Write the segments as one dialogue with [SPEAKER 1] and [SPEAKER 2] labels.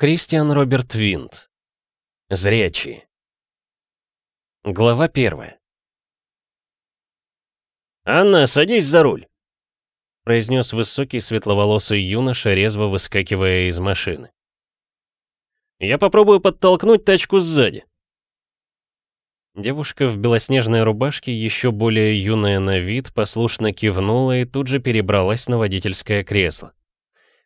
[SPEAKER 1] Кристиан Роберт Винт. Зрячие. Глава первая.
[SPEAKER 2] «Анна, садись за руль!»
[SPEAKER 1] произнес высокий светловолосый юноша, резво выскакивая из машины.
[SPEAKER 2] «Я попробую подтолкнуть тачку сзади».
[SPEAKER 1] Девушка в белоснежной рубашке, еще более юная на вид, послушно кивнула и тут же перебралась на водительское кресло.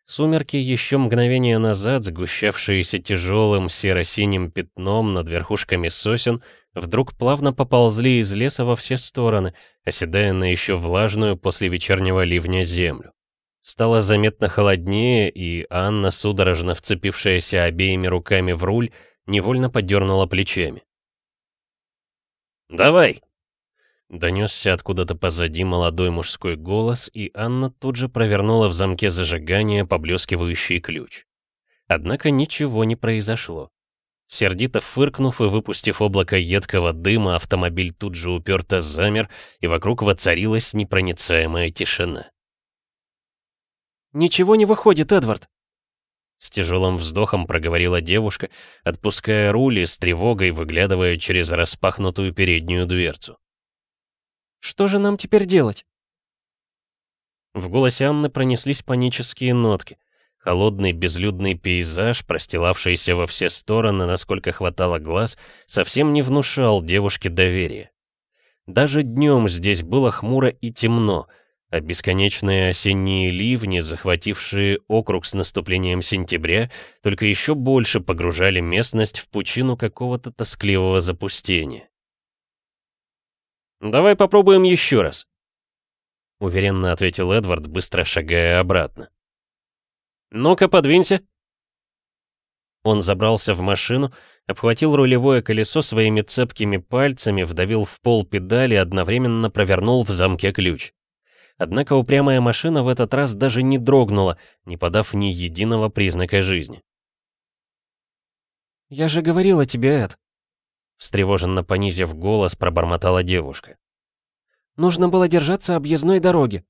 [SPEAKER 1] Сумерки еще мгновение назад, сгущавшиеся тяжелым серо-синим пятном над верхушками сосен, вдруг плавно поползли из леса во все стороны, оседая на еще влажную после вечернего ливня землю. Стало заметно холоднее, и Анна, судорожно вцепившаяся обеими руками в руль, невольно подернула плечами.
[SPEAKER 2] «Давай!»
[SPEAKER 1] Донесся откуда-то позади молодой мужской голос, и Анна тут же провернула в замке зажигания поблескивающий ключ. Однако ничего не произошло. Сердито фыркнув и выпустив облако едкого дыма, автомобиль тут же уперто замер, и вокруг воцарилась непроницаемая тишина.
[SPEAKER 3] «Ничего не выходит, Эдвард!»
[SPEAKER 1] С тяжелым вздохом проговорила девушка, отпуская руль и с тревогой выглядывая через распахнутую переднюю дверцу.
[SPEAKER 3] Что же нам теперь делать?»
[SPEAKER 1] В голосе Анны пронеслись панические нотки. Холодный безлюдный пейзаж, простилавшийся во все стороны, насколько хватало глаз, совсем не внушал девушке доверия. Даже днем здесь было хмуро и темно, а бесконечные осенние ливни, захватившие округ с наступлением сентября, только еще больше погружали местность в пучину какого-то тоскливого запустения.
[SPEAKER 2] «Давай попробуем еще раз», —
[SPEAKER 1] уверенно ответил Эдвард, быстро шагая обратно.
[SPEAKER 2] «Ну-ка, подвинься».
[SPEAKER 1] Он забрался в машину, обхватил рулевое колесо своими цепкими пальцами, вдавил в пол педали одновременно провернул в замке ключ. Однако упрямая машина в этот раз даже не дрогнула, не подав ни единого признака жизни.
[SPEAKER 3] «Я же говорила тебе, Эд»,
[SPEAKER 1] встревоженно понизив голос, пробормотала девушка.
[SPEAKER 3] «Нужно было держаться объездной дороги».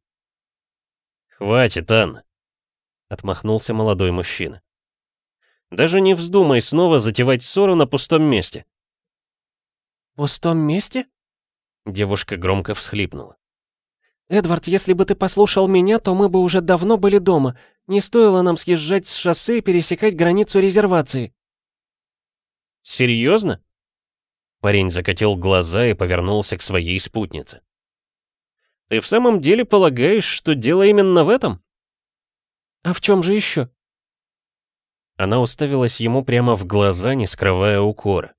[SPEAKER 1] «Хватит, Анна», — отмахнулся молодой мужчина.
[SPEAKER 2] «Даже не вздумай снова затевать ссору на пустом месте».
[SPEAKER 3] «Пустом месте?»
[SPEAKER 1] Девушка громко всхлипнула.
[SPEAKER 3] «Эдвард, если бы ты послушал меня, то мы бы уже давно были дома. Не стоило нам съезжать с шоссе и пересекать границу резервации».
[SPEAKER 2] «Серьезно?»
[SPEAKER 1] Парень закатил глаза и повернулся к своей спутнице.
[SPEAKER 2] «Ты в самом деле полагаешь, что дело именно в этом?»
[SPEAKER 3] «А в чем же еще?»
[SPEAKER 1] Она уставилась ему прямо в глаза, не скрывая укора.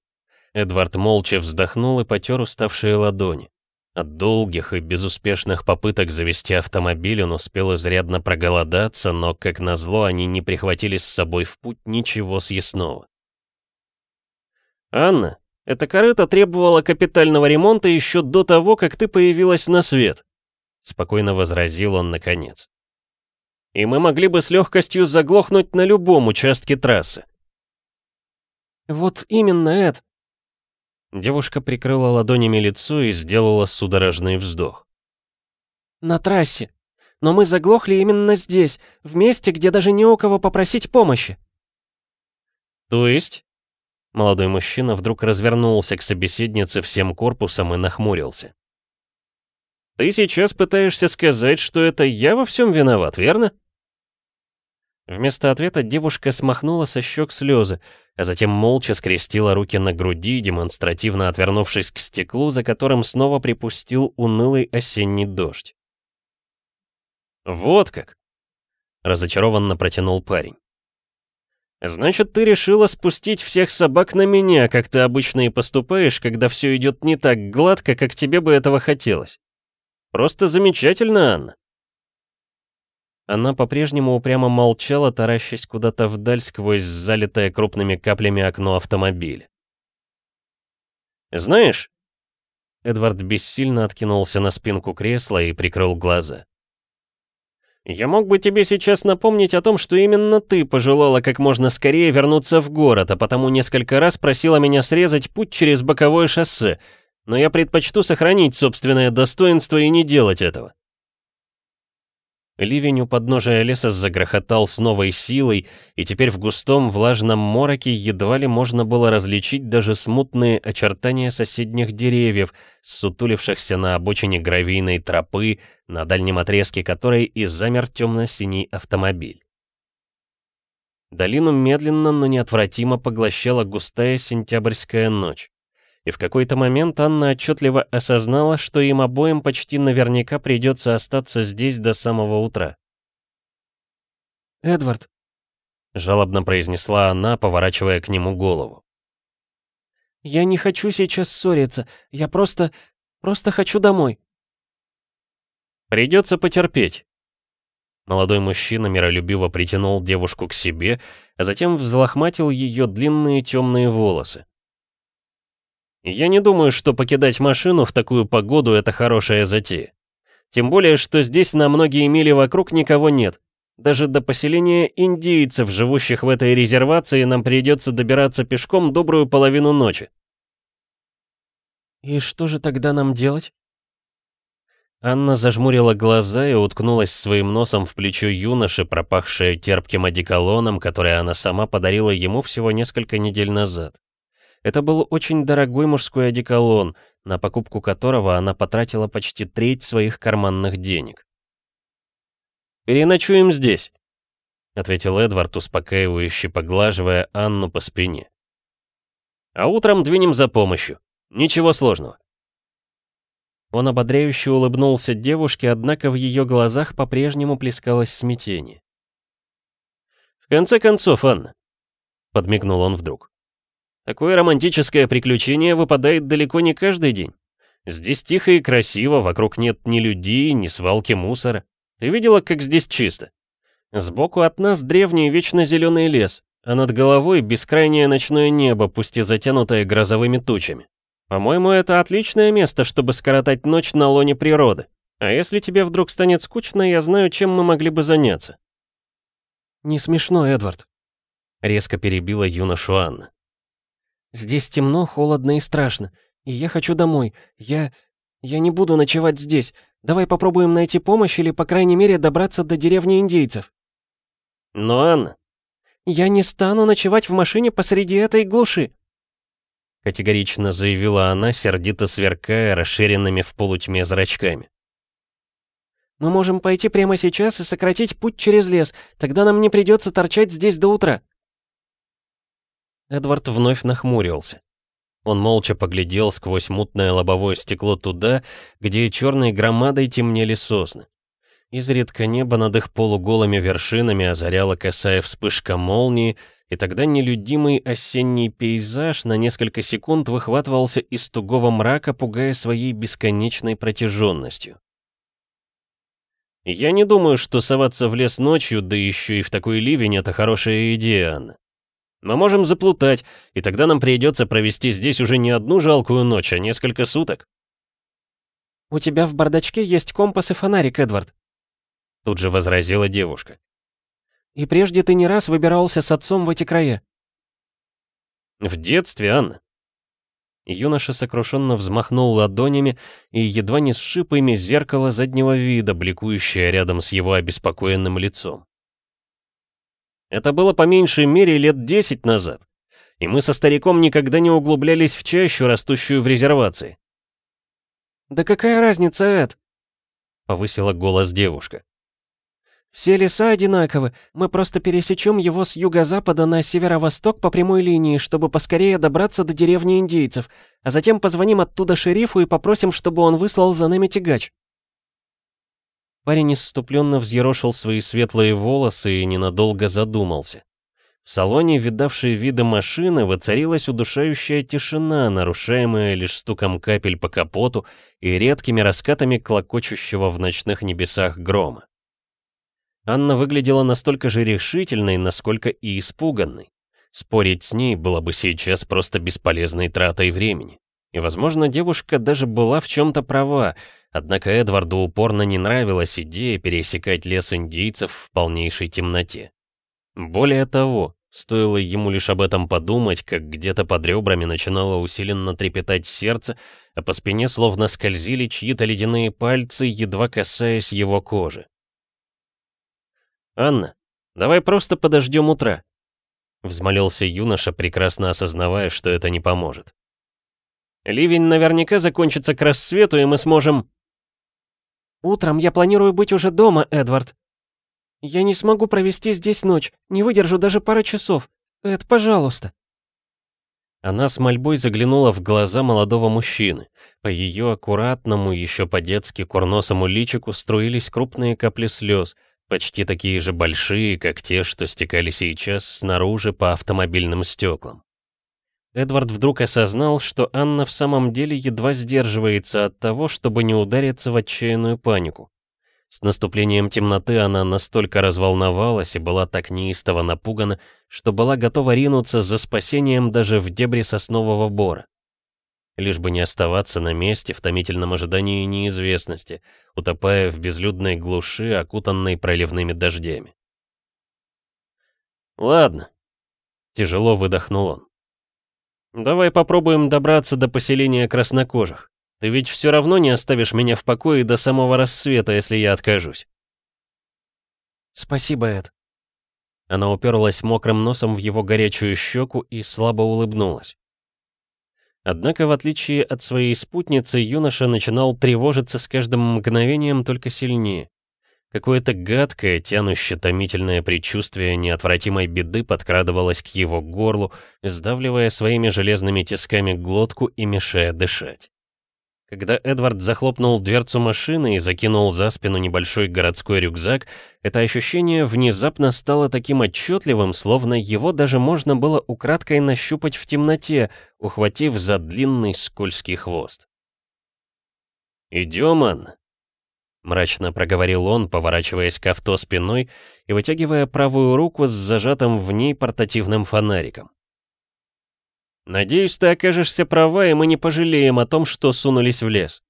[SPEAKER 1] Эдвард молча вздохнул и потер уставшие ладони. От долгих и безуспешных попыток завести автомобиль он успел изрядно проголодаться, но, как назло, они не прихватили с собой в путь ничего съестного.
[SPEAKER 2] «Анна, эта корыта требовала капитального ремонта еще до того, как ты появилась на свет», — спокойно возразил он наконец. «И мы могли бы с легкостью заглохнуть на любом участке трассы».
[SPEAKER 3] «Вот именно, Эд».
[SPEAKER 1] Девушка прикрыла ладонями лицо и сделала судорожный вздох.
[SPEAKER 3] «На трассе. Но мы заглохли именно здесь, в месте, где даже не у кого попросить помощи».
[SPEAKER 1] «То есть?» Молодой мужчина вдруг развернулся к собеседнице всем корпусом и нахмурился.
[SPEAKER 2] «Ты сейчас пытаешься сказать, что это я во всем виноват, верно?»
[SPEAKER 1] Вместо ответа девушка смахнула со щек слезы, а затем молча скрестила руки на груди, демонстративно отвернувшись к стеклу, за которым снова припустил унылый осенний дождь.
[SPEAKER 2] «Вот как!» — разочарованно протянул парень. «Значит, ты решила спустить всех собак на меня, как ты обычно и поступаешь, когда все идет не так гладко, как тебе бы этого хотелось. Просто замечательно, Анна».
[SPEAKER 1] Она по-прежнему упрямо молчала, таращась куда-то вдаль сквозь залитое крупными каплями окно автомобиля.
[SPEAKER 2] «Знаешь...»
[SPEAKER 1] Эдвард бессильно откинулся на спинку кресла и прикрыл глаза.
[SPEAKER 2] «Я мог бы тебе сейчас напомнить о том, что именно ты пожелала как можно скорее вернуться в город, а потому несколько раз просила меня срезать путь через боковое шоссе, но я предпочту сохранить собственное достоинство и не делать этого».
[SPEAKER 1] Ливень у подножия леса загрохотал с новой силой, и теперь в густом влажном мороке едва ли можно было различить даже смутные очертания соседних деревьев, сутулившихся на обочине гравийной тропы, на дальнем отрезке которой и замер темно-синий автомобиль. Долину медленно, но неотвратимо поглощала густая сентябрьская ночь. И в какой-то момент Анна отчетливо осознала, что им обоим почти наверняка придется остаться здесь до самого утра.
[SPEAKER 3] «Эдвард», — жалобно произнесла она, поворачивая к нему голову. «Я не хочу сейчас ссориться, я просто... просто хочу домой».
[SPEAKER 1] «Придется потерпеть», Молодой мужчина миролюбиво притянул девушку к себе, а затем взлохматил ее длинные темные волосы. «Я не думаю, что покидать машину в такую погоду — это хорошая затея. Тем более, что здесь на многие мили вокруг никого нет. Даже до поселения индейцев, живущих в этой резервации, нам придется добираться пешком добрую половину ночи».
[SPEAKER 3] «И что же тогда нам делать?»
[SPEAKER 1] Анна зажмурила глаза и уткнулась своим носом в плечо юноши, пропахшее терпким одеколоном, который она сама подарила ему всего несколько недель назад. Это был очень дорогой мужской одеколон, на покупку которого она потратила почти треть своих карманных денег. «Переночуем здесь», — ответил Эдвард, успокаивающе поглаживая Анну по спине. «А утром двинем за помощью. Ничего сложного». Он ободряюще улыбнулся девушке, однако в ее глазах по-прежнему плескалось смятение. «В конце концов, Анна», — подмигнул он вдруг, — «такое романтическое приключение выпадает далеко не каждый день. Здесь тихо и красиво, вокруг нет ни людей, ни свалки мусора. Ты видела, как здесь чисто? Сбоку от нас древний вечно зеленый лес, а над головой бескрайнее ночное небо, пусть и затянутое грозовыми тучами. По-моему, это отличное место, чтобы скоротать ночь на лоне природы. А если тебе вдруг станет скучно, я знаю, чем мы могли бы заняться».
[SPEAKER 3] «Не смешно, Эдвард», —
[SPEAKER 1] резко перебила юношу Анна.
[SPEAKER 3] «Здесь темно, холодно и страшно. И я хочу домой. Я... я не буду ночевать здесь. Давай попробуем найти помощь или, по крайней мере, добраться до деревни индейцев».
[SPEAKER 1] «Но, Анна...»
[SPEAKER 3] «Я не стану ночевать в машине посреди этой глуши»,
[SPEAKER 1] категорично заявила она, сердито сверкая расширенными в полутьме зрачками.
[SPEAKER 3] «Мы можем пойти прямо сейчас и сократить путь через лес, тогда нам не придется торчать здесь до утра».
[SPEAKER 1] Эдвард вновь нахмурился. Он молча поглядел сквозь мутное лобовое стекло туда, где черной громадой темнели сосны. Изредка небо над их полуголыми вершинами озаряла косая вспышка молнии, и тогда нелюдимый осенний пейзаж на несколько секунд выхватывался из тугого мрака, пугая своей бесконечной протяженностью. «Я не думаю, что соваться в лес ночью, да еще и в такой ливень, это хорошая идея, Анна. Мы можем заплутать, и тогда нам придется провести здесь уже не одну жалкую ночь, а несколько суток».
[SPEAKER 3] «У тебя в бардачке есть компас и фонарик, Эдвард», — тут же возразила девушка. И прежде ты не раз выбирался с отцом в эти края.
[SPEAKER 1] В детстве, Анна. Юноша сокрушенно взмахнул ладонями и едва не сшиб ими зеркало заднего вида, бликующее рядом с его обеспокоенным лицом. Это было по меньшей мере лет десять назад, и мы со стариком никогда не углублялись в чащу, растущую в резервации.
[SPEAKER 3] «Да какая разница, Эд?» — повысила голос девушка. Все леса одинаковы, мы просто пересечем его с юго-запада на северо-восток по прямой линии, чтобы поскорее добраться до деревни индейцев, а затем позвоним оттуда шерифу и попросим, чтобы он выслал за нами тягач».
[SPEAKER 1] Парень исступленно взъерошил свои светлые волосы и ненадолго задумался. В салоне, видавшей виды машины, воцарилась удушающая тишина, нарушаемая лишь стуком капель по капоту и редкими раскатами клокочущего в ночных небесах грома. Анна выглядела настолько же решительной, насколько и испуганной. Спорить с ней было бы сейчас просто бесполезной тратой времени. И, возможно, девушка даже была в чем-то права, однако Эдварду упорно не нравилась идея пересекать лес индейцев в полнейшей темноте. Более того, стоило ему лишь об этом подумать, как где-то под ребрами начинало усиленно трепетать сердце, а по спине словно скользили чьи-то ледяные пальцы, едва касаясь его кожи. «Анна, давай просто подождем утра», — взмолился юноша, прекрасно осознавая, что это не поможет. «Ливень наверняка закончится к рассвету, и мы сможем...»
[SPEAKER 3] «Утром я планирую быть уже дома, Эдвард. Я не смогу провести здесь ночь, не выдержу даже пары часов. Эд, пожалуйста».
[SPEAKER 1] Она с мольбой заглянула в глаза молодого мужчины. По ее аккуратному, еще по-детски курносому личику струились крупные капли слез, почти такие же большие, как те, что стекали сейчас снаружи по автомобильным стеклам. Эдвард вдруг осознал, что Анна в самом деле едва сдерживается от того, чтобы не удариться в отчаянную панику. С наступлением темноты она настолько разволновалась и была так неистово напугана, что была готова ринуться за спасением даже в дебри соснового бора. Лишь бы не оставаться на месте в томительном ожидании неизвестности, утопая в безлюдной глуши, окутанной проливными дождями. «Ладно», — тяжело выдохнул он. «Давай попробуем добраться до поселения краснокожих. Ты ведь все равно не оставишь меня в покое до самого рассвета, если я откажусь.
[SPEAKER 3] Спасибо, Эд.
[SPEAKER 1] Она уперлась мокрым носом в его горячую щеку и слабо улыбнулась. Однако, в отличие от своей спутницы, юноша начинал тревожиться с каждым мгновением только сильнее. Какое-то гадкое, тянущее томительное предчувствие неотвратимой беды подкрадывалось к его горлу, сдавливая своими железными тисками глотку и мешая дышать. Когда Эдвард захлопнул дверцу машины и закинул за спину небольшой городской рюкзак, это ощущение внезапно стало таким отчетливым, словно его даже можно было украдкой нащупать в темноте, ухватив за длинный скользкий хвост. «Идем, Анна», — мрачно проговорил он, поворачиваясь к авто спиной и вытягивая правую руку с зажатым в ней портативным фонариком. Надеюсь, ты окажешься права, и мы не пожалеем о том, что сунулись в лес.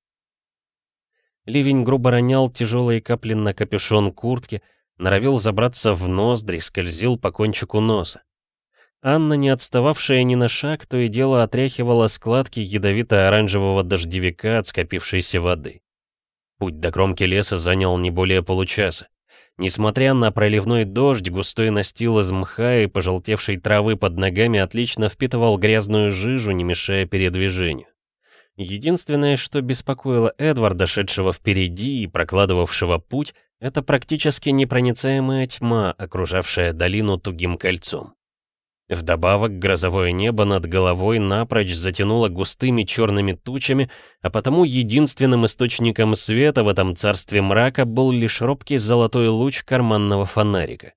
[SPEAKER 1] Ливень грубо ронял тяжелые капли на капюшон куртки, норовил забраться в ноздри, скользил по кончику носа. Анна, не отстававшая ни на шаг, то и дело отряхивала складки ядовито-оранжевого дождевика от скопившейся воды. Путь до кромки леса занял не более получаса. Несмотря на проливной дождь, густой настил из мха и пожелтевшей травы под ногами отлично впитывал грязную жижу, не мешая передвижению. Единственное, что беспокоило Эдварда, шедшего впереди и прокладывавшего путь, это практически непроницаемая тьма, окружавшая долину тугим кольцом. Вдобавок, грозовое небо над головой напрочь затянуло густыми черными тучами, а потому единственным источником света в этом царстве мрака был лишь робкий золотой луч карманного фонарика.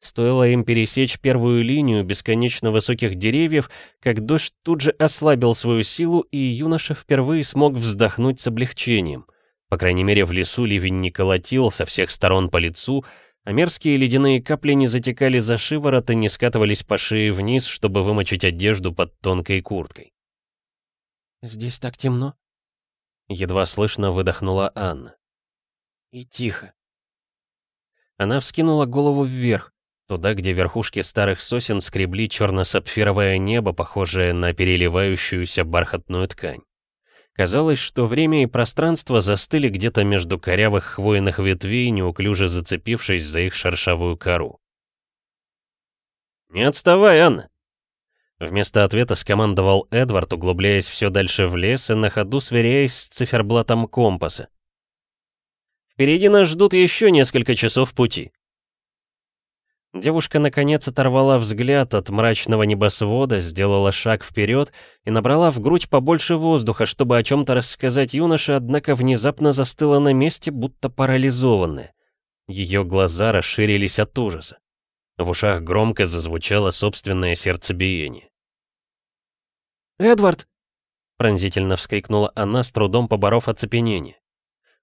[SPEAKER 1] Стоило им пересечь первую линию бесконечно высоких деревьев, как дождь тут же ослабил свою силу, и юноша впервые смог вздохнуть с облегчением. По крайней мере, в лесу ливень не колотил со всех сторон по лицу, а мерзкие ледяные капли не затекали за шиворот и не скатывались по шее вниз, чтобы вымочить одежду под тонкой курткой.
[SPEAKER 3] «Здесь так темно», — едва слышно выдохнула Анна. «И тихо».
[SPEAKER 1] Она вскинула голову вверх, туда, где верхушки старых сосен скребли черно-сапфировое небо, похожее на переливающуюся бархатную ткань. Казалось, что время и пространство застыли где-то между корявых хвойных ветвей, неуклюже зацепившись за их шершавую кору. «Не отставай, Анна!» Вместо ответа скомандовал Эдвард, углубляясь все дальше в лес и на ходу сверяясь с циферблатом компаса. «Впереди нас ждут еще несколько часов пути. Девушка наконец оторвала взгляд от мрачного небосвода, сделала шаг вперед и набрала в грудь побольше воздуха, чтобы о чем-то рассказать юноше, однако внезапно застыла на месте, будто парализованная. Ее глаза расширились от ужаса. В ушах громко зазвучало собственное сердцебиение.
[SPEAKER 3] «Эдвард!»
[SPEAKER 1] — пронзительно вскрикнула она, с трудом поборов оцепенение.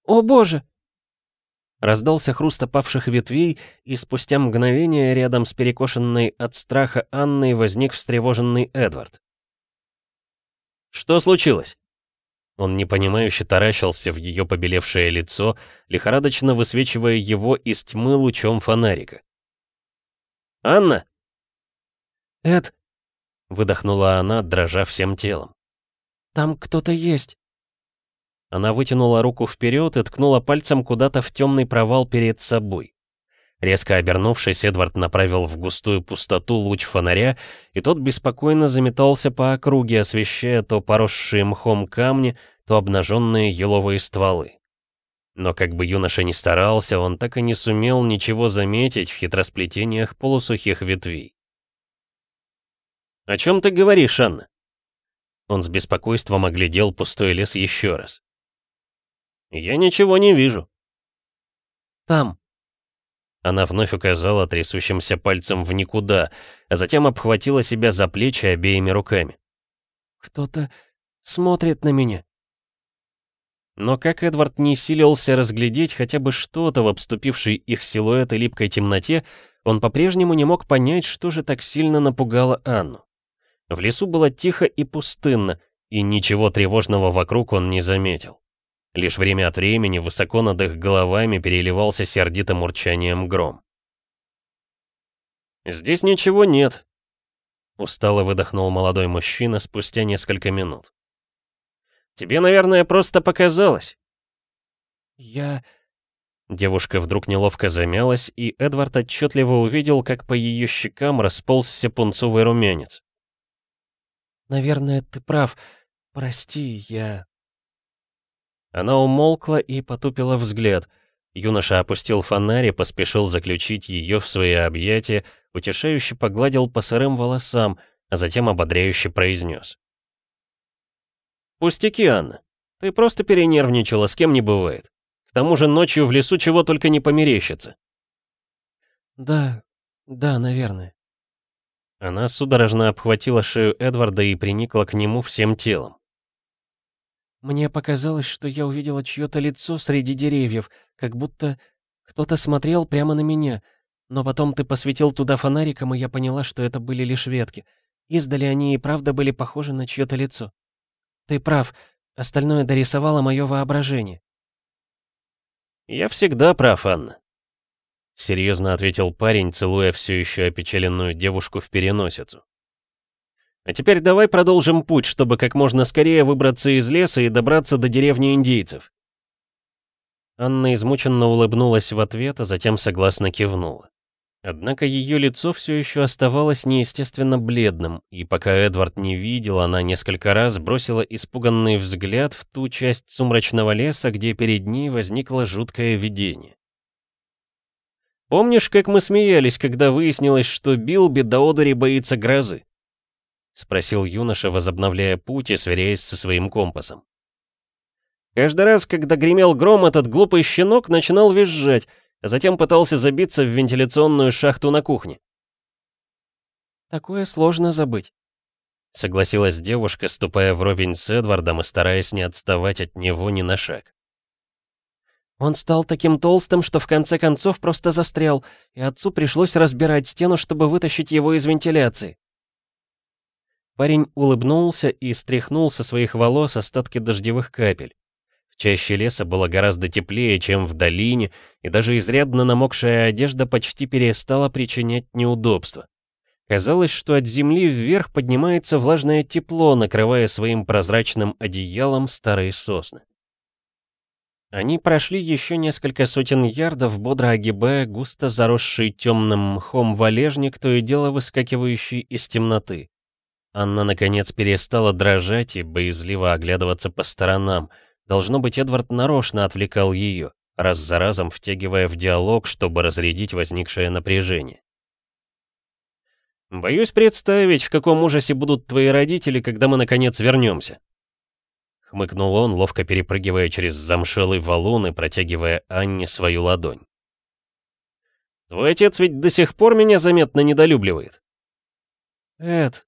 [SPEAKER 3] «О боже!
[SPEAKER 1] Раздался хруст опавших ветвей, и спустя мгновение рядом с перекошенной от страха Анной возник встревоженный Эдвард. «Что случилось?» Он непонимающе таращился в ее побелевшее лицо, лихорадочно высвечивая его из тьмы лучом фонарика. «Анна!»
[SPEAKER 3] «Эд!»
[SPEAKER 1] — выдохнула она, дрожа всем телом.
[SPEAKER 3] «Там кто-то есть!»
[SPEAKER 1] Она вытянула руку вперед и ткнула пальцем куда-то в темный провал перед собой. Резко обернувшись, Эдвард направил в густую пустоту луч фонаря, и тот беспокойно заметался по округе, освещая то поросшие мхом камни, то обнаженные еловые стволы. Но как бы юноша ни старался, он так и не сумел ничего заметить в хитросплетениях полусухих ветвей. «О чем ты говоришь, Анна?» Он с беспокойством оглядел пустой лес еще раз. «Я ничего не вижу».
[SPEAKER 3] «Там»,
[SPEAKER 1] она вновь указала трясущимся пальцем в никуда, а затем обхватила себя за плечи обеими руками.
[SPEAKER 3] «Кто-то смотрит на меня».
[SPEAKER 1] Но как Эдвард не силился разглядеть хотя бы что-то в обступившей их силуэты липкой темноте, он по-прежнему не мог понять, что же так сильно напугало Анну. В лесу было тихо и пустынно, и ничего тревожного вокруг он не заметил. Лишь время от времени высоко над их головами переливался сердитым урчанием гром. «Здесь ничего нет», — устало выдохнул молодой мужчина спустя несколько минут. «Тебе, наверное, просто показалось».
[SPEAKER 3] «Я...»
[SPEAKER 1] Девушка вдруг неловко замялась, и Эдвард отчетливо увидел, как по ее щекам расползся пунцовый румянец.
[SPEAKER 3] «Наверное, ты прав. Прости, я...»
[SPEAKER 1] Она умолкла и потупила взгляд. Юноша опустил фонарь и поспешил заключить ее в свои объятия, утешающе погладил по сырым волосам, а затем ободряюще произнес. «Пустяки, Анна. Ты просто перенервничала, с кем не бывает. К тому же ночью в лесу чего только не померещится».
[SPEAKER 3] «Да, да, наверное».
[SPEAKER 1] Она судорожно обхватила шею Эдварда и приникла к нему всем телом.
[SPEAKER 3] Мне показалось, что я увидела чье-то лицо среди деревьев, как будто кто-то смотрел прямо на меня. Но потом ты посветил туда фонариком, и я поняла, что это были лишь ветки. Издали они и правда были похожи на чье-то лицо. Ты прав, остальное дорисовало мое воображение.
[SPEAKER 1] «Я всегда прав, Анна», — серьезно ответил парень, целуя все еще опечаленную девушку в переносицу. А теперь давай продолжим путь, чтобы как можно скорее выбраться из леса и добраться до деревни индейцев. Анна измученно улыбнулась в ответ, а затем согласно кивнула. Однако ее лицо все еще оставалось неестественно бледным, и пока Эдвард не видел, она несколько раз бросила испуганный взгляд в ту часть сумрачного леса, где перед ней возникло жуткое видение. «Помнишь, как мы смеялись, когда выяснилось, что Билби до одури боится грозы?» — спросил юноша, возобновляя путь и сверяясь со своим компасом. Каждый раз, когда гремел гром, этот глупый щенок начинал визжать, а затем пытался забиться в вентиляционную шахту на кухне.
[SPEAKER 3] «Такое сложно забыть», — согласилась девушка, ступая вровень с Эдвардом и стараясь не отставать от него ни на шаг. Он стал таким толстым, что в конце концов просто застрял, и отцу пришлось разбирать стену, чтобы вытащить его из вентиляции. Парень улыбнулся и стряхнул со своих волос остатки дождевых капель. В чаще леса было гораздо теплее, чем в долине, и даже изрядно намокшая одежда почти перестала причинять неудобства. Казалось, что от земли вверх поднимается влажное тепло, накрывая своим прозрачным одеялом старые сосны. Они прошли еще несколько сотен ярдов, бодро огибая густо заросший темным мхом валежник, то и дело выскакивающий из темноты. Анна, наконец, перестала дрожать и боязливо оглядываться по сторонам. Должно быть, Эдвард нарочно отвлекал ее, раз за разом втягивая в диалог, чтобы разрядить возникшее напряжение.
[SPEAKER 1] «Боюсь представить, в каком ужасе будут твои родители, когда мы, наконец, вернемся», хмыкнул он, ловко перепрыгивая через замшелый валун и протягивая Анне свою ладонь. «Твой отец ведь до сих пор меня заметно недолюбливает».
[SPEAKER 3] «Эд,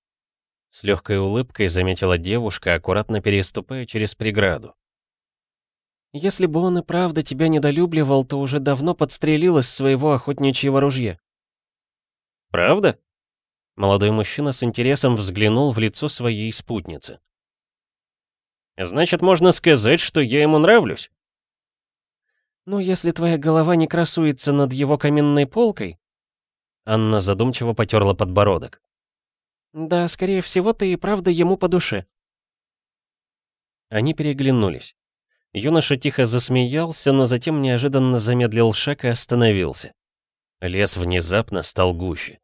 [SPEAKER 3] с легкой улыбкой заметила девушка, аккуратно переступая через преграду. «Если бы он и правда тебя недолюбливал, то уже давно подстрелил из своего охотничьего ружья».
[SPEAKER 1] «Правда?» Молодой мужчина с интересом взглянул в лицо своей спутницы. «Значит, можно сказать, что я ему нравлюсь?»
[SPEAKER 3] «Ну, если твоя голова не красуется над его каминной полкой...»
[SPEAKER 1] Анна задумчиво потерла подбородок.
[SPEAKER 3] Да, скорее всего, ты и правда ему по душе.
[SPEAKER 1] Они переглянулись. Юноша тихо засмеялся, но затем неожиданно замедлил шаг и остановился. Лес внезапно стал гуще.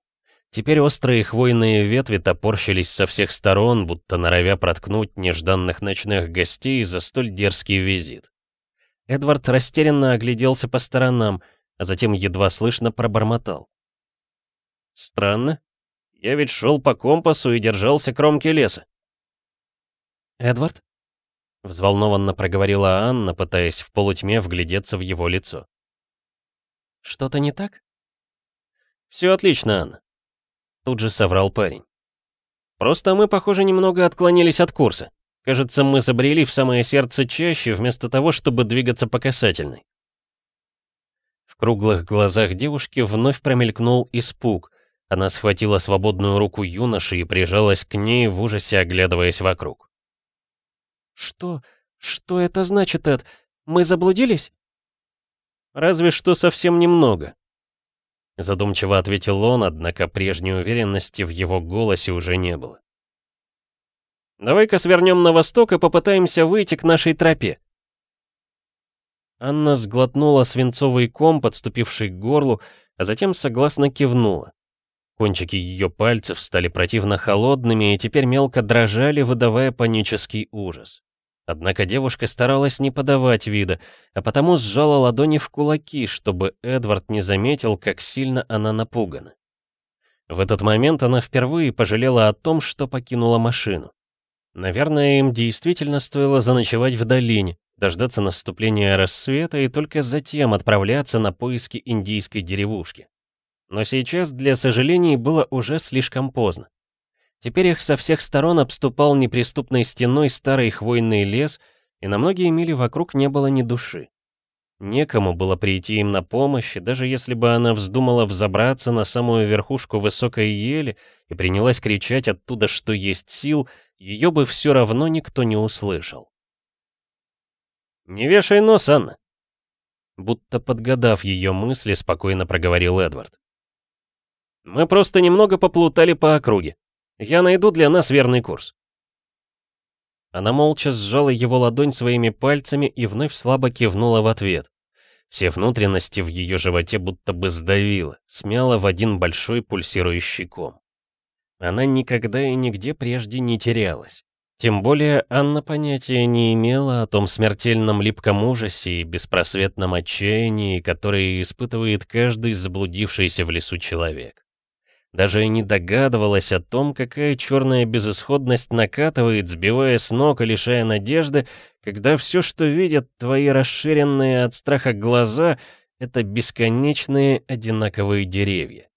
[SPEAKER 1] Теперь острые хвойные ветви топорщились со всех сторон, будто норовя проткнуть нежданных ночных гостей за столь дерзкий визит. Эдвард растерянно огляделся по сторонам, а затем едва слышно пробормотал. «Странно. Я ведь шел по компасу и держался кромки леса».
[SPEAKER 3] «Эдвард?» — взволнованно проговорила Анна, пытаясь в полутьме вглядеться в его лицо. «Что-то не так?»
[SPEAKER 1] «Все отлично, Анна. Тут же соврал парень. Просто мы, похоже, немного отклонились от курса. Кажется, мы забрели в самое сердце чаще, вместо того, чтобы двигаться по касательной. В круглых глазах девушки вновь промелькнул испуг. Она схватила свободную руку юноши и прижалась к ней, в ужасе оглядываясь вокруг.
[SPEAKER 3] «Что? Что это значит, Эд? Мы заблудились?»
[SPEAKER 1] «Разве что совсем немного», Задумчиво ответил он, однако прежней уверенности в его голосе уже не было. «Давай-ка свернем на восток и попытаемся выйти к нашей тропе». Анна сглотнула свинцовый ком, подступивший к горлу, а затем согласно кивнула. Кончики ее пальцев стали противно холодными и теперь мелко дрожали, выдавая панический ужас. Однако девушка старалась не подавать вида, а потому сжала ладони в кулаки, чтобы Эдвард не заметил, как сильно она напугана. В этот момент она впервые пожалела о том, что покинула машину. Наверное, им действительно стоило заночевать в долине, дождаться наступления рассвета и только затем отправляться на поиски индийской деревушки. Но сейчас для сожалений было уже слишком поздно. Теперь их со всех сторон обступал неприступной стеной старый хвойный лес, и на многие мили вокруг не было ни души. Некому было прийти им на помощь, и даже если бы она вздумала взобраться на самую верхушку высокой ели и принялась кричать оттуда, что есть сил, ее бы все равно никто не услышал. «Не вешай нос, Анна!» Будто подгадав ее мысли, спокойно проговорил Эдвард. «Мы просто немного поплутали по округе. Я найду для нас верный курс». Она молча сжала его ладонь своими пальцами и вновь слабо кивнула в ответ. Все внутренности в ее животе будто бы сдавило, смяло в один большой пульсирующий ком. Она никогда и нигде прежде не терялась. Тем более Анна понятия не имела о том смертельном липком ужасе и беспросветном отчаянии, которое испытывает каждый заблудившийся в лесу человек. Даже и не догадывалась о том, какая черная безысходность накатывает, сбивая с ног и лишая надежды, когда все, что видят твои расширенные от страха глаза, это бесконечные одинаковые деревья.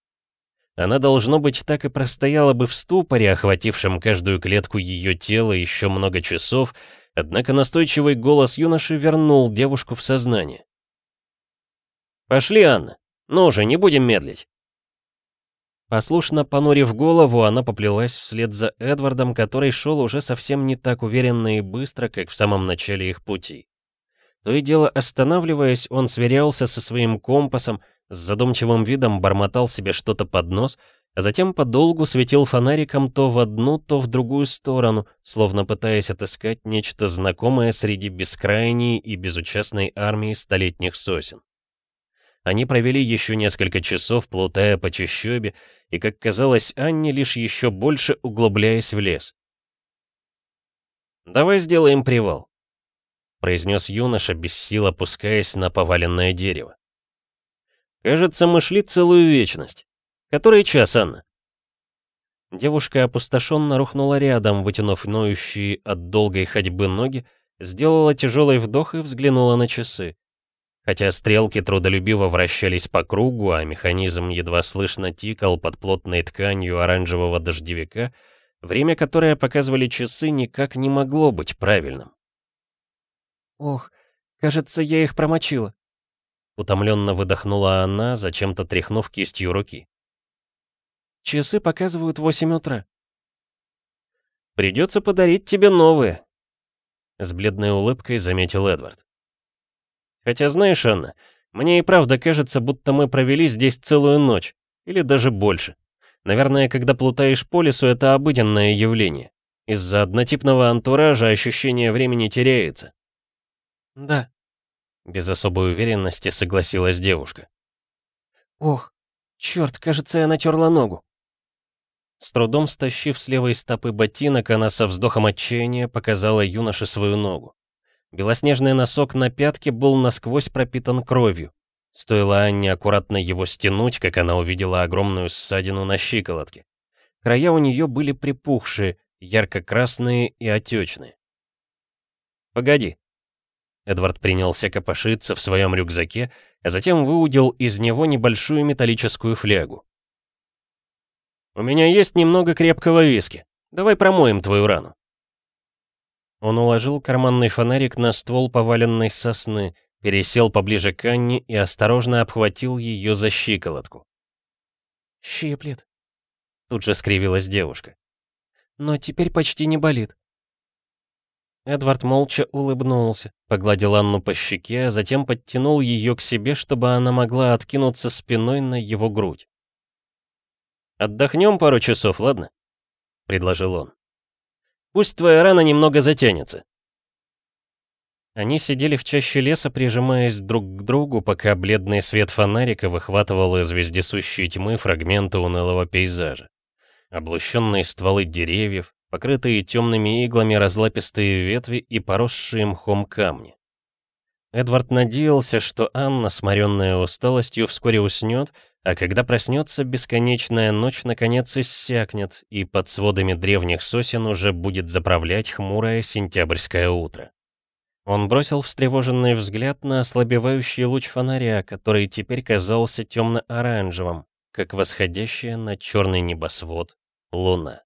[SPEAKER 1] Она, должно быть, так и простояла бы в ступоре, охватившем каждую клетку ее тела еще много часов, однако настойчивый голос юноши вернул девушку в сознание. «Пошли, Анна. Ну уже, не будем медлить». Послушно понурив голову, она поплелась вслед за Эдвардом, который шел уже совсем не так уверенно и быстро, как в самом начале их пути. То и дело останавливаясь, он сверялся со своим компасом, с задумчивым видом бормотал себе что-то под нос, а затем подолгу светил фонариком то в одну, то в другую сторону, словно пытаясь отыскать нечто знакомое среди бескрайней и безучастной армии столетних сосен. Они провели еще несколько часов, плутая по чащобе, и, как казалось Анне, лишь еще больше углубляясь в лес. «Давай сделаем привал», — произнес юноша, без сил опускаясь на поваленное дерево. «Кажется, мы шли целую вечность. Который час, Анна?» Девушка опустошенно рухнула рядом, вытянув ноющие от долгой ходьбы ноги, сделала тяжелый вдох и взглянула на часы. Хотя стрелки трудолюбиво вращались по кругу, а механизм едва слышно тикал под плотной тканью оранжевого дождевика, время, которое показывали часы, никак не могло быть правильным.
[SPEAKER 3] «Ох, кажется, я их промочила», — утомленно выдохнула она, зачем-то тряхнув кистью руки. «Часы показывают восемь утра».
[SPEAKER 1] «Придется подарить тебе новые», — с бледной улыбкой заметил Эдвард. Хотя знаешь, Анна, мне и правда кажется, будто мы провели здесь целую ночь, или даже больше. Наверное, когда плутаешь по лесу, это обыденное явление. Из-за однотипного антуража ощущение времени теряется.
[SPEAKER 3] Да.
[SPEAKER 1] Без особой уверенности согласилась девушка.
[SPEAKER 3] Ох, Черт, кажется, я натерла ногу.
[SPEAKER 1] С трудом стащив с левой стопы ботинок, она со вздохом отчаяния показала юноше свою ногу. Белоснежный носок на пятке был насквозь пропитан кровью. Стоило Анне аккуратно его стянуть, как она увидела огромную ссадину на щиколотке. Края у нее были припухшие, ярко-красные и отечные. «Погоди». Эдвард принялся копошиться в своем рюкзаке, а затем выудил из него небольшую металлическую флягу. «У меня есть немного крепкого виски. Давай промоем твою рану». Он уложил карманный фонарик на ствол поваленной сосны, пересел поближе к Анне и осторожно обхватил ее за щиколотку.
[SPEAKER 3] «Щиплет», —
[SPEAKER 1] тут же скривилась девушка.
[SPEAKER 3] «Но теперь почти не болит».
[SPEAKER 1] Эдвард молча улыбнулся, погладил Анну по щеке, а затем подтянул ее к себе, чтобы она могла откинуться спиной на его грудь. «Отдохнем пару часов, ладно?» — предложил он. «Пусть твоя рана немного затянется». Они сидели в чаще леса, прижимаясь друг к другу, пока бледный свет фонарика выхватывал из вездесущей тьмы фрагменты унылого пейзажа. Облущенные стволы деревьев, покрытые темными иглами разлапистые ветви и поросшие мхом камни. Эдвард надеялся, что Анна, сморенная усталостью, вскоре уснет, а когда проснется, бесконечная ночь наконец иссякнет, и под сводами древних сосен уже будет заправлять хмурое сентябрьское утро. Он бросил встревоженный взгляд на ослабевающий луч фонаря, который теперь казался темно-оранжевым, как восходящая на черный небосвод луна.